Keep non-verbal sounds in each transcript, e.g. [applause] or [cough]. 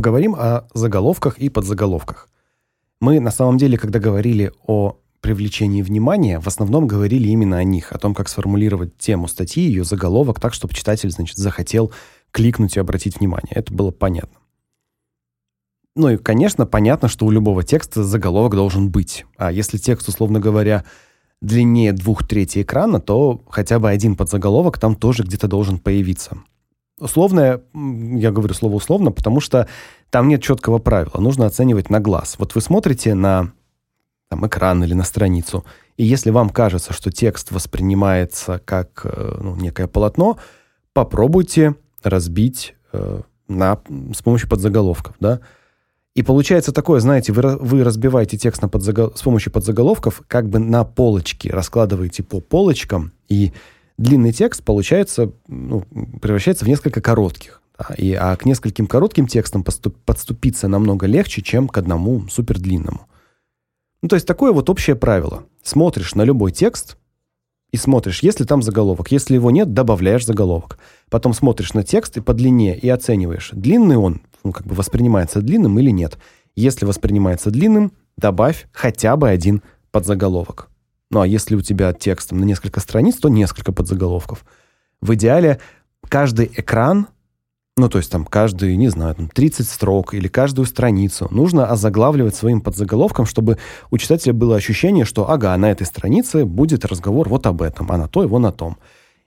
Поговорим о заголовках и подзаголовках. Мы на самом деле, когда говорили о привлечении внимания, в основном говорили именно о них, о том, как сформулировать тему статьи, ее заголовок так, чтобы читатель, значит, захотел кликнуть и обратить внимание. Это было понятно. Ну и, конечно, понятно, что у любого текста заголовок должен быть. А если текст, условно говоря, длиннее двух третей экрана, то хотя бы один подзаголовок там тоже где-то должен появиться. Условное, я говорю слово условно, потому что там нет четкого правила. Нужно оценивать на глаз. Вот вы смотрите на там, экран или на страницу, и если вам кажется, что текст воспринимается как э, ну, некое полотно, попробуйте разбить э, на, с помощью подзаголовков. Да? И получается такое, знаете, вы, вы разбиваете текст на подзагол... с помощью подзаголовков, как бы на полочки, раскладываете по полочкам, и длинный текст получается, ну, превращается в несколько коротких. Да, и, а к нескольким коротким текстам поступ, подступиться намного легче, чем к одному супердлинному. Ну, то есть такое вот общее правило. Смотришь на любой текст и смотришь, если там заголовок. Если его нет, добавляешь заголовок. Потом смотришь на текст и по длине и оцениваешь, длинный он, ну, как бы воспринимается длинным или нет. Если воспринимается длинным, добавь хотя бы один подзаголовок. Ну а если у тебя текстом на несколько страниц, то несколько подзаголовков. В идеале каждый экран, ну то есть там каждый, не знаю, там 30 строк или каждую страницу нужно озаглавливать своим подзаголовком, чтобы у читателя было ощущение, что ага, на этой странице будет разговор вот об этом, а на той вон о том.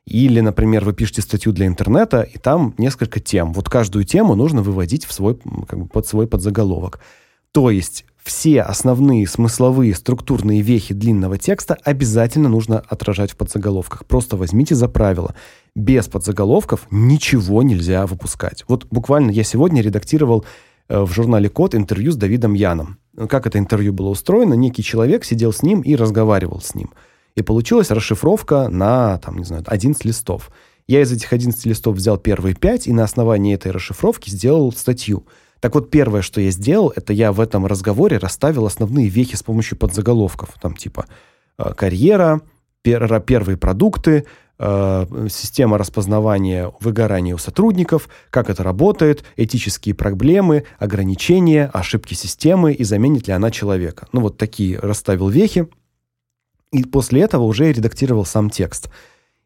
Или, например, вы пишете статью для интернета, и там несколько тем. Вот каждую тему нужно выводить в свой как бы под свой подзаголовок. То есть все основные смысловые структурные вехи длинного текста обязательно нужно отражать в подзаголовках. Просто возьмите за правило: без подзаголовков ничего нельзя выпускать. Вот буквально я сегодня редактировал э, в журнале Код интервью с Давидом Яном. Как это интервью было устроено? Некий человек сидел с ним и разговаривал с ним. И получилась расшифровка на, там, не знаю, 11 листов. Я из этих 11 листов взял первые 5 и на основании этой расшифровки сделал статью. Так вот, первое, что я сделал, это я в этом разговоре расставил основные вехи с помощью подзаголовков. Там типа э, карьера, пер, первые продукты, э, система распознавания выгорания у сотрудников, как это работает, этические проблемы, ограничения, ошибки системы и заменит ли она человека. Ну вот такие расставил вехи. И после этого уже редактировал сам текст.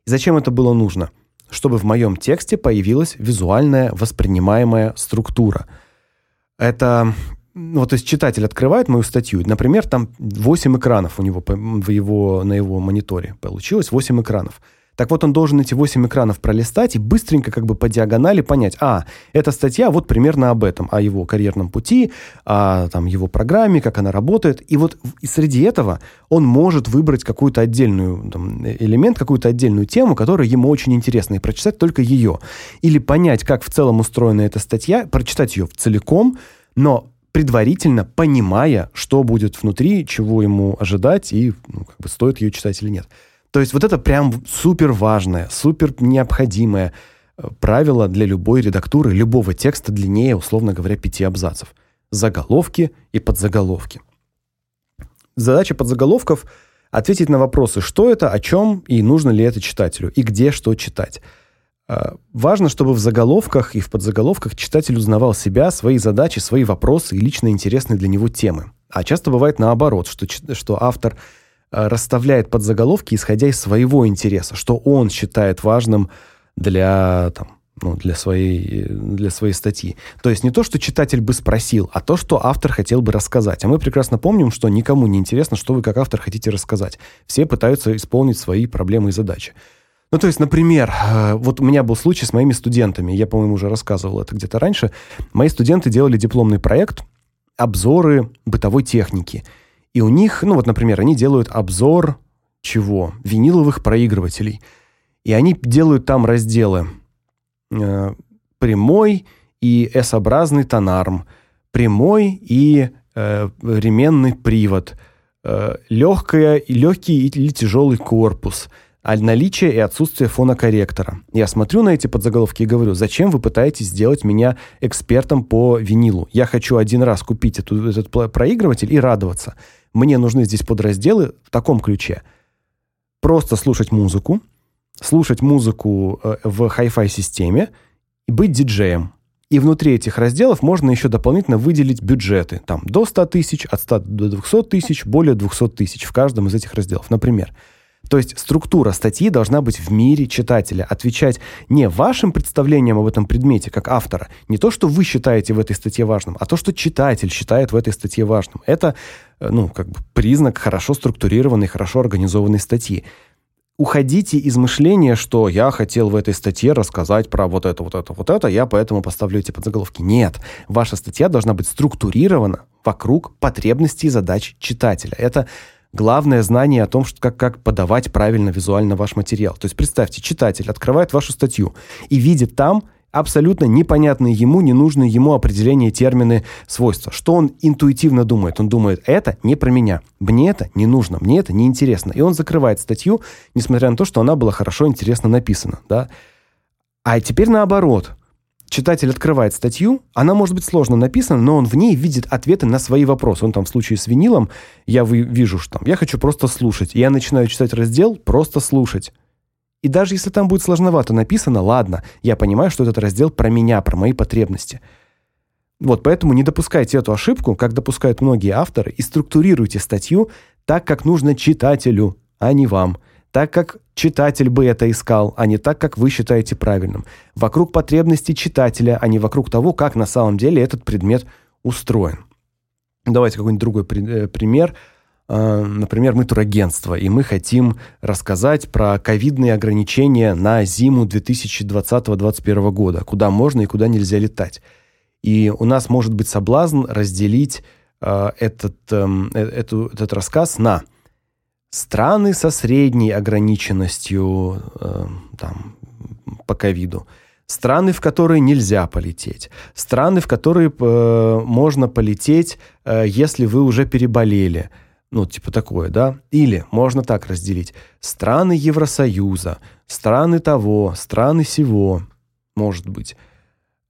Зачем это было нужно? Чтобы в моем тексте появилась визуальная воспринимаемая структура. Это ну, то есть читатель открывает мою статью, например, там 8 экранов у него в его на его мониторе получилось 8 экранов. Так вот, он должен эти 8 экранов пролистать и быстренько как бы по диагонали понять, а, эта статья вот примерно об этом, о его карьерном пути, о там его программе, как она работает. И вот среди этого он может выбрать какую-то отдельную там, элемент, какую-то отдельную тему, которая ему очень интересна, и прочитать только ее. Или понять, как в целом устроена эта статья, прочитать ее целиком, но предварительно понимая, что будет внутри, чего ему ожидать и ну, как бы стоит ее читать или нет. То есть вот это прям супер важное, супер необходимое э, правило для любой редактуры, любого текста длиннее, условно говоря, пяти абзацев. Заголовки и подзаголовки. Задача подзаголовков ответить на вопросы, что это, о чем и нужно ли это читателю, и где что читать. Э, важно, чтобы в заголовках и в подзаголовках читатель узнавал себя, свои задачи, свои вопросы и лично интересные для него темы. А часто бывает наоборот, что что автор расставляет подзаголовки, исходя из своего интереса, что он считает важным для там ну, для своей для своей статьи. То есть не то, что читатель бы спросил, а то, что автор хотел бы рассказать. А мы прекрасно помним, что никому не интересно, что вы как автор хотите рассказать. Все пытаются исполнить свои проблемы и задачи. Ну, то есть, например, э, вот у меня был случай с моими студентами. Я, по-моему, уже рассказывал это где-то раньше. Мои студенты делали дипломный проект обзоры бытовой техники. И у них, ну вот, например, они делают обзор чего? Виниловых проигрывателей. И они делают там разделы э, прямой и S-образный тонарм, прямой и э, ременный привод, э, и легкий или тяжелый корпус, а наличие и отсутствие фонокорректора. Я смотрю на эти подзаголовки и говорю: "Зачем вы пытаетесь сделать меня экспертом по винилу? Я хочу один раз купить эту, этот проигрыватель и радоваться". Мне нужны здесь подразделы в таком ключе. Просто слушать музыку, слушать музыку э, в хай-фай системе и быть диджеем. И внутри этих разделов можно еще дополнительно выделить бюджеты. Там до 100 тысяч, от 100 до 200 тысяч, более 200 тысяч в каждом из этих разделов. Например, то есть структура статьи должна быть в мире читателя, отвечать не вашим представлениям об этом предмете как автора, не то, что вы считаете в этой статье важным, а то, что читатель считает в этой статье важным. Это, э, ну, как бы признак хорошо структурированной, хорошо организованной статьи. Уходите из мышления, что я хотел в этой статье рассказать про вот это, вот это, вот это, я поэтому поставлю эти подзаголовки. Нет, ваша статья должна быть структурирована вокруг потребностей и задач читателя. Это главное знание о том, что как, как подавать правильно визуально ваш материал. То есть представьте, читатель открывает вашу статью и видит там абсолютно непонятные ему, ненужные ему определения, термины, свойства. Что он интуитивно думает? Он думает, это не про меня, мне это не нужно, мне это не интересно. И он закрывает статью, несмотря на то, что она была хорошо, интересно написана. Да? А теперь наоборот – читатель открывает статью, она может быть сложно написана, но он в ней видит ответы на свои вопросы. Он там в случае с винилом, я вижу, что там я хочу просто слушать. Я начинаю читать раздел просто слушать. И даже если там будет сложновато написано, ладно, я понимаю, что этот раздел про меня, про мои потребности. Вот, поэтому не допускайте эту ошибку, как допускают многие авторы, и структурируйте статью так, как нужно читателю, а не вам так, как читатель бы это искал, а не так, как вы считаете правильным. Вокруг потребностей читателя, а не вокруг того, как на самом деле этот предмет устроен. Давайте какой-нибудь другой э, пример. А, например, мы турагентство, и мы хотим рассказать про ковидные ограничения на зиму 2020-2021 года, куда можно и куда нельзя летать. И у нас может быть соблазн разделить э, этот, эм, э, эту, этот рассказ на – страны со средней ограниченностью э, там по ковиду, страны, в которые нельзя полететь, страны, в которые э, можно полететь, э, если вы уже переболели. Ну, типа такое, да? Или можно так разделить: страны Евросоюза, страны того, страны сего, может быть.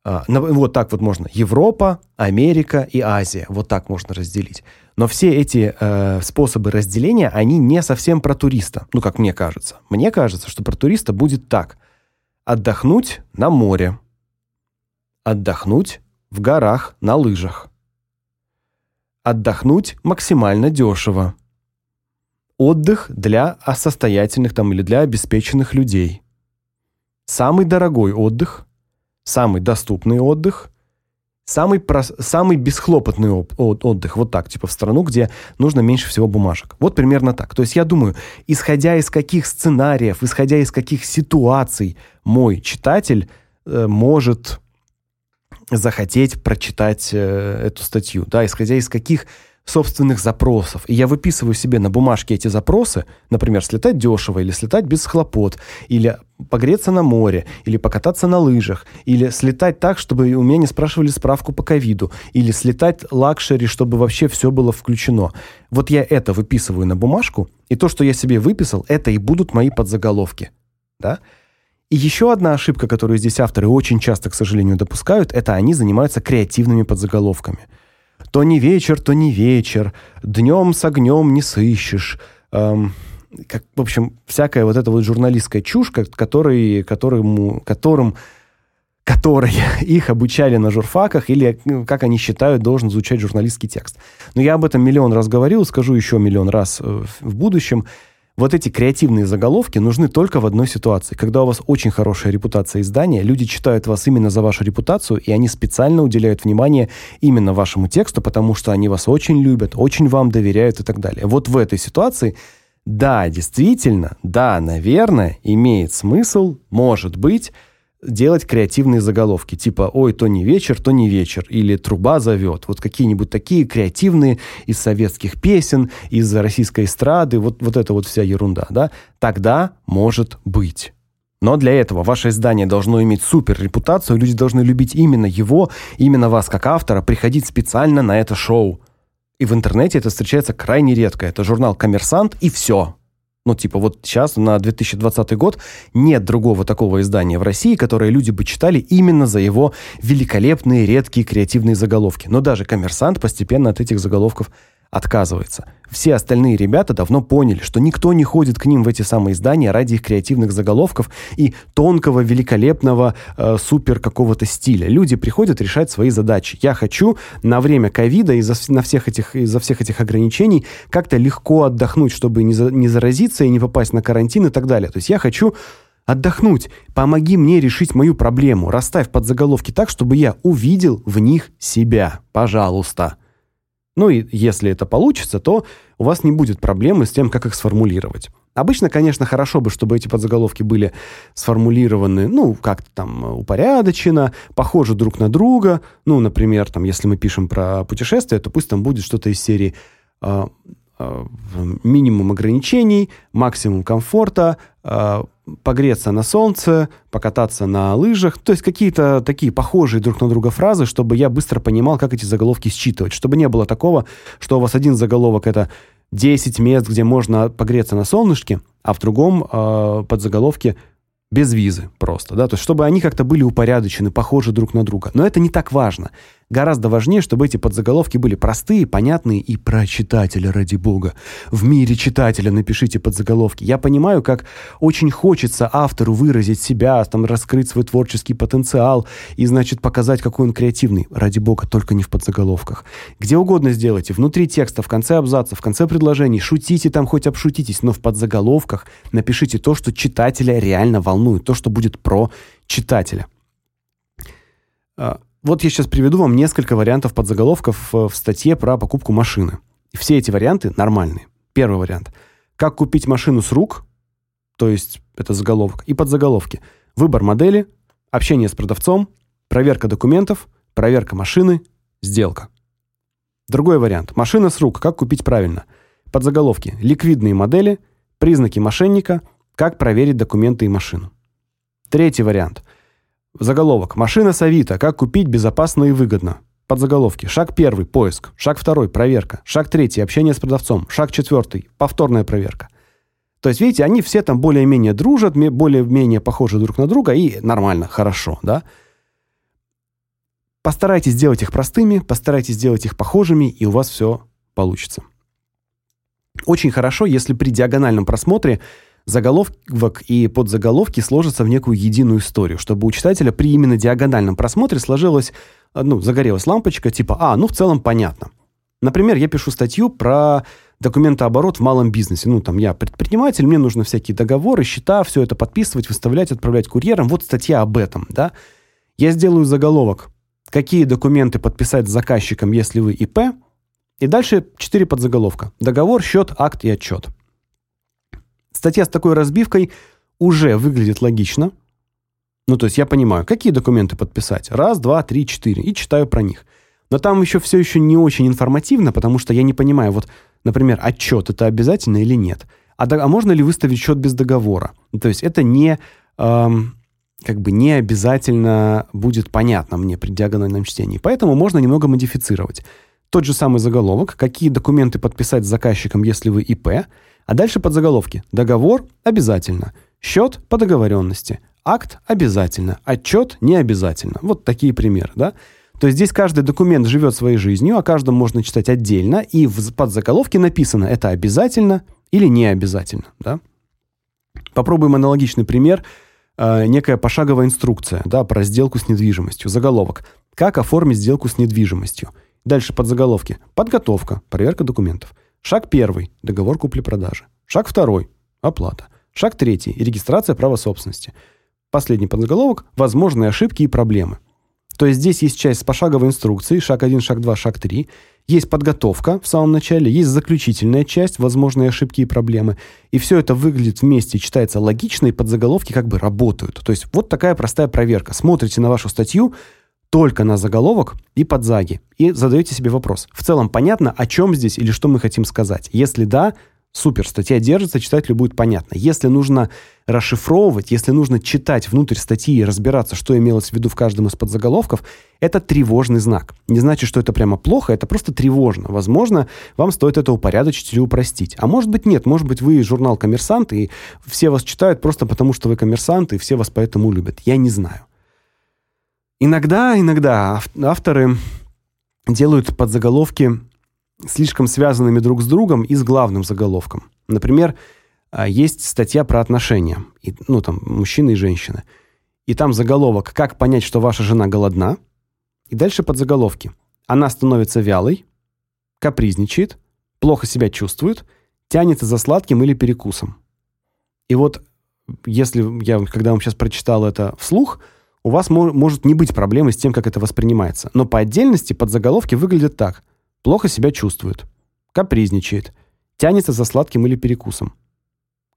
А, вот так вот можно. Европа, Америка и Азия. Вот так можно разделить. Но все эти э, способы разделения, они не совсем про туриста. Ну, как мне кажется. Мне кажется, что про туриста будет так: отдохнуть на море, отдохнуть в горах на лыжах, отдохнуть максимально дешево, отдых для состоятельных там или для обеспеченных людей, самый дорогой отдых самый доступный отдых, самый прос, самый бесхлопотный отдых, вот так, типа в страну, где нужно меньше всего бумажек. Вот примерно так. То есть я думаю, исходя из каких сценариев, исходя из каких ситуаций мой читатель э, может захотеть прочитать э, эту статью, да, исходя из каких собственных запросов. И я выписываю себе на бумажке эти запросы, например, слетать дешево или слетать без хлопот, или погреться на море, или покататься на лыжах, или слетать так, чтобы у меня не спрашивали справку по ковиду, или слетать лакшери, чтобы вообще все было включено. Вот я это выписываю на бумажку, и то, что я себе выписал, это и будут мои подзаголовки. Да? И еще одна ошибка, которую здесь авторы очень часто, к сожалению, допускают, это они занимаются креативными подзаголовками – то не вечер, то не вечер, днем с огнем не сыщешь. Эм, как, в общем, всякая вот эта вот журналистская чушь, который, которому, которым которой [laughs] их обучали на журфаках или ну, как они считают должен звучать журналистский текст. Но я об этом миллион раз говорил, скажу еще миллион раз э, в будущем. Вот эти креативные заголовки нужны только в одной ситуации. Когда у вас очень хорошая репутация издания, люди читают вас именно за вашу репутацию, и они специально уделяют внимание именно вашему тексту, потому что они вас очень любят, очень вам доверяют и так далее. Вот в этой ситуации да, действительно, да, наверное, имеет смысл, может быть, делать креативные заголовки, типа «Ой, то не вечер, то не вечер» или «Труба зовет». Вот какие-нибудь такие креативные из советских песен, из российской эстрады, вот, вот это вот вся ерунда, да? Тогда может быть. Но для этого ваше издание должно иметь супер репутацию, люди должны любить именно его, именно вас как автора, приходить специально на это шоу. И в интернете это встречается крайне редко. Это журнал «Коммерсант» и все. Ну, типа, вот сейчас, на 2020 год, нет другого такого издания в России, которое люди бы читали именно за его великолепные, редкие, креативные заголовки. Но даже «Коммерсант» постепенно от этих заголовков отказывается. Все остальные ребята давно поняли, что никто не ходит к ним в эти самые издания ради их креативных заголовков и тонкого, великолепного, э, супер какого-то стиля. Люди приходят решать свои задачи. Я хочу на время ковида из-за на всех этих из-за всех этих ограничений как-то легко отдохнуть, чтобы не, за, не заразиться и не попасть на карантин и так далее. То есть я хочу отдохнуть. Помоги мне решить мою проблему. Расставь подзаголовки так, чтобы я увидел в них себя. Пожалуйста. Ну и если это получится, то у вас не будет проблемы с тем, как их сформулировать. Обычно, конечно, хорошо бы, чтобы эти подзаголовки были сформулированы, ну, как-то там упорядоченно, похожи друг на друга. Ну, например, там, если мы пишем про путешествия, то пусть там будет что-то из серии э, э, минимум ограничений, максимум комфорта, э, погреться на солнце, покататься на лыжах, то есть какие-то такие похожие друг на друга фразы, чтобы я быстро понимал, как эти заголовки считывать, чтобы не было такого, что у вас один заголовок это 10 мест, где можно погреться на солнышке, а в другом э, подзаголовке без визы просто, да, то есть чтобы они как-то были упорядочены, похожи друг на друга. Но это не так важно. Гораздо важнее, чтобы эти подзаголовки были простые, понятные и про читателя, ради бога. В мире читателя напишите подзаголовки. Я понимаю, как очень хочется автору выразить себя, там раскрыть свой творческий потенциал и, значит, показать, какой он креативный. Ради бога, только не в подзаголовках. Где угодно сделайте, внутри текста, в конце абзаца, в конце предложений, шутите там хоть обшутитесь, но в подзаголовках напишите то, что читателя реально волнует, то, что будет про читателя. Вот я сейчас приведу вам несколько вариантов подзаголовков в статье про покупку машины. Все эти варианты нормальные. Первый вариант. Как купить машину с рук, то есть это заголовок, и подзаголовки. Выбор модели, общение с продавцом, проверка документов, проверка машины, сделка. Другой вариант. Машина с рук. Как купить правильно? Подзаголовки. Ликвидные модели, признаки мошенника, как проверить документы и машину. Третий вариант. Заголовок. Машина с. Как купить безопасно и выгодно. Подзаголовки. Шаг первый – поиск. Шаг второй – проверка. Шаг третий – общение с продавцом. Шаг четвертый – повторная проверка. То есть, видите, они все там более-менее дружат, более-менее похожи друг на друга, и нормально, хорошо, да? Постарайтесь сделать их простыми, постарайтесь сделать их похожими, и у вас все получится. Очень хорошо, если при диагональном просмотре – заголовок и подзаголовки сложатся в некую единую историю, чтобы у читателя при именно диагональном просмотре сложилась, э, ну, загорелась лампочка типа «А, ну, в целом понятно». Например, я пишу статью про документооборот в малом бизнесе. Ну, там, я предприниматель, мне нужно всякие договоры, счета, все это подписывать, выставлять, отправлять курьерам. Вот статья об этом, да. Я сделаю заголовок «Какие документы подписать с заказчиком, если вы ИП?» И дальше четыре подзаголовка. Договор, счет, акт и отчет. Статья с такой разбивкой уже выглядит логично. Ну, то есть я понимаю, какие документы подписать. Раз, два, три, четыре. И читаю про них. Но там еще все еще не очень информативно, потому что я не понимаю, вот, например, отчет это обязательно или нет. А, а можно ли выставить счет без договора? То есть это не, эм, как бы не обязательно будет понятно мне при диагональном чтении. Поэтому можно немного модифицировать. Тот же самый заголовок, какие документы подписать с заказчиком, если вы ИП, а дальше подзаголовки. Договор – обязательно. Счет – по договоренности. Акт – обязательно. Отчет – не обязательно. Вот такие примеры, да? То есть здесь каждый документ живет своей жизнью, о каждом можно читать отдельно, и в подзаголовке написано, это обязательно или не обязательно, да? Попробуем аналогичный пример. Э, некая пошаговая инструкция, да, про сделку с недвижимостью. Заголовок. Как оформить сделку с недвижимостью? Дальше подзаголовки. Подготовка, проверка документов. Шаг первый – договор купли-продажи. Шаг второй – оплата. Шаг третий – регистрация права собственности. Последний подзаголовок – возможные ошибки и проблемы. То есть здесь есть часть с пошаговой инструкцией, шаг 1, шаг 2, шаг 3. Есть подготовка в самом начале, есть заключительная часть, возможные ошибки и проблемы. И все это выглядит вместе, читается логично, и подзаголовки как бы работают. То есть вот такая простая проверка. Смотрите на вашу статью – только на заголовок и подзаги. И задаете себе вопрос. В целом понятно, о чем здесь или что мы хотим сказать? Если да, супер, статья держится, читателю будет понятно. Если нужно расшифровывать, если нужно читать внутрь статьи и разбираться, что имелось в виду в каждом из подзаголовков, это тревожный знак. Не значит, что это прямо плохо, это просто тревожно. Возможно, вам стоит это упорядочить или упростить. А может быть нет, может быть вы журнал «Коммерсант», и все вас читают просто потому, что вы коммерсант, и все вас поэтому любят. Я не знаю. Иногда, иногда авторы делают подзаголовки слишком связанными друг с другом и с главным заголовком. Например, а, есть статья про отношения, и, ну там мужчина и женщина. И там заголовок «Как понять, что ваша жена голодна?» И дальше подзаголовки. Она становится вялой, капризничает, плохо себя чувствует, тянется за сладким или перекусом. И вот если я, когда вам сейчас прочитал это вслух, у вас мор может не быть проблемы с тем, как это воспринимается. Но по отдельности подзаголовки выглядят так. Плохо себя чувствует, капризничает, тянется за сладким или перекусом.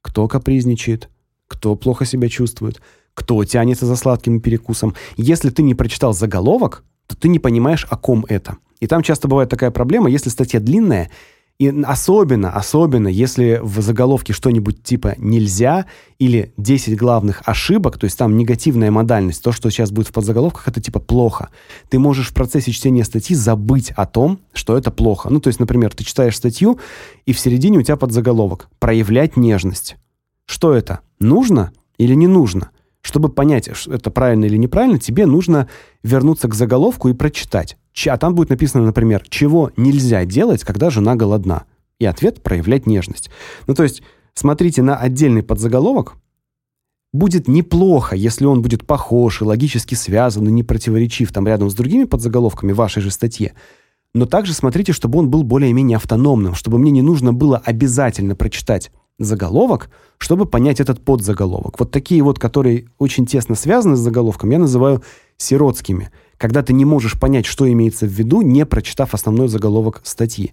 Кто капризничает? Кто плохо себя чувствует? Кто тянется за сладким перекусом? Если ты не прочитал заголовок, то ты не понимаешь, о ком это. И там часто бывает такая проблема, если статья длинная, и особенно, особенно, если в заголовке что-нибудь типа «нельзя» или «10 главных ошибок», то есть там негативная модальность, то, что сейчас будет в подзаголовках, это типа плохо. Ты можешь в процессе чтения статьи забыть о том, что это плохо. Ну, то есть, например, ты читаешь статью, и в середине у тебя подзаголовок «проявлять нежность». Что это? Нужно или не нужно? Чтобы понять, это правильно или неправильно, тебе нужно вернуться к заголовку и прочитать. А там будет написано, например, чего нельзя делать, когда жена голодна. И ответ проявлять нежность. Ну, то есть, смотрите на отдельный подзаголовок. Будет неплохо, если он будет похож и логически связан и не противоречив там рядом с другими подзаголовками вашей же статье. Но также смотрите, чтобы он был более-менее автономным, чтобы мне не нужно было обязательно прочитать заголовок, чтобы понять этот подзаголовок. Вот такие вот, которые очень тесно связаны с заголовком, я называю сиротскими, когда ты не можешь понять, что имеется в виду, не прочитав основной заголовок статьи.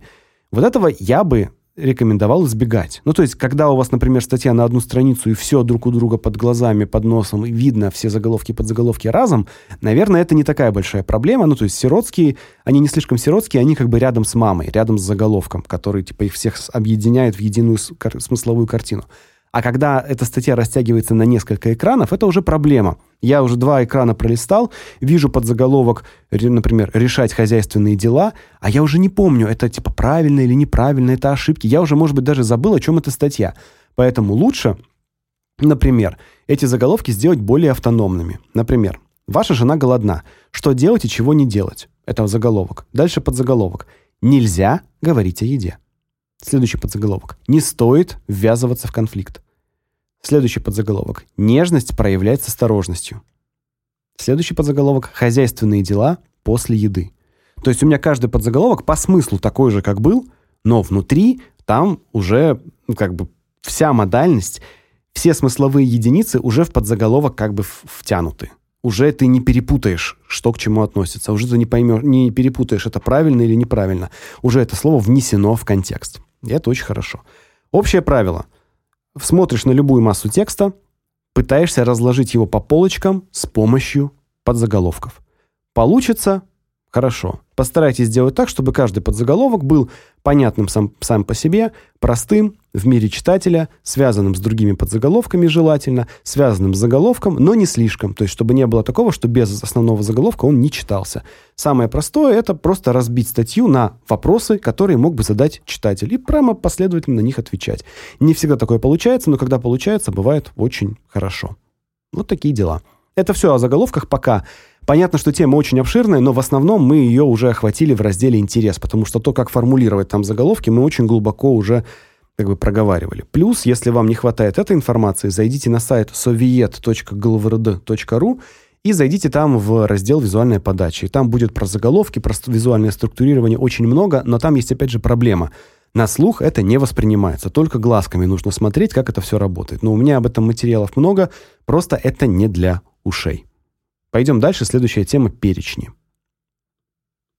Вот этого я бы рекомендовал избегать. Ну, то есть, когда у вас, например, статья на одну страницу и все друг у друга под глазами, под носом, и видно все заголовки и подзаголовки разом, наверное, это не такая большая проблема. Ну, то есть, сиротские, они не слишком сиротские, они как бы рядом с мамой, рядом с заголовком, который, типа, их всех объединяет в единую смысловую картину. А когда эта статья растягивается на несколько экранов, это уже проблема. Я уже два экрана пролистал, вижу под заголовок, например, решать хозяйственные дела, а я уже не помню, это типа правильно или неправильно, это ошибки. Я уже, может быть, даже забыл, о чем эта статья. Поэтому лучше, например, эти заголовки сделать более автономными. Например, ваша жена голодна. Что делать и чего не делать? Это заголовок. Дальше подзаголовок. Нельзя говорить о еде. Следующий подзаголовок. Не стоит ввязываться в конфликт. Следующий подзаголовок. Нежность проявлять с осторожностью. Следующий подзаголовок. Хозяйственные дела после еды. То есть у меня каждый подзаголовок по смыслу такой же, как был, но внутри там уже ну, как бы вся модальность, все смысловые единицы уже в подзаголовок как бы втянуты. Уже ты не перепутаешь, что к чему относится. Уже ты не поймешь, не перепутаешь, это правильно или неправильно. Уже это слово внесено в контекст. И это очень хорошо. Общее правило. Смотришь на любую массу текста, пытаешься разложить его по полочкам с помощью подзаголовков. Получится Хорошо. Постарайтесь сделать так, чтобы каждый подзаголовок был понятным сам, сам по себе, простым, в мире читателя, связанным с другими подзаголовками желательно, связанным с заголовком, но не слишком. То есть, чтобы не было такого, что без основного заголовка он не читался. Самое простое – это просто разбить статью на вопросы, которые мог бы задать читатель, и прямо последовательно на них отвечать. Не всегда такое получается, но когда получается, бывает очень хорошо. Вот такие дела. Это все о заголовках пока. Понятно, что тема очень обширная, но в основном мы ее уже охватили в разделе «Интерес», потому что то, как формулировать там заголовки, мы очень глубоко уже как бы проговаривали. Плюс, если вам не хватает этой информации, зайдите на сайт soviet.glvrd.ru и зайдите там в раздел «Визуальная подача». И там будет про заголовки, про визуальное структурирование очень много, но там есть опять же проблема. На слух это не воспринимается, только глазками нужно смотреть, как это все работает. Но у меня об этом материалов много, просто это не для ушей. Пойдем дальше. Следующая тема – перечни.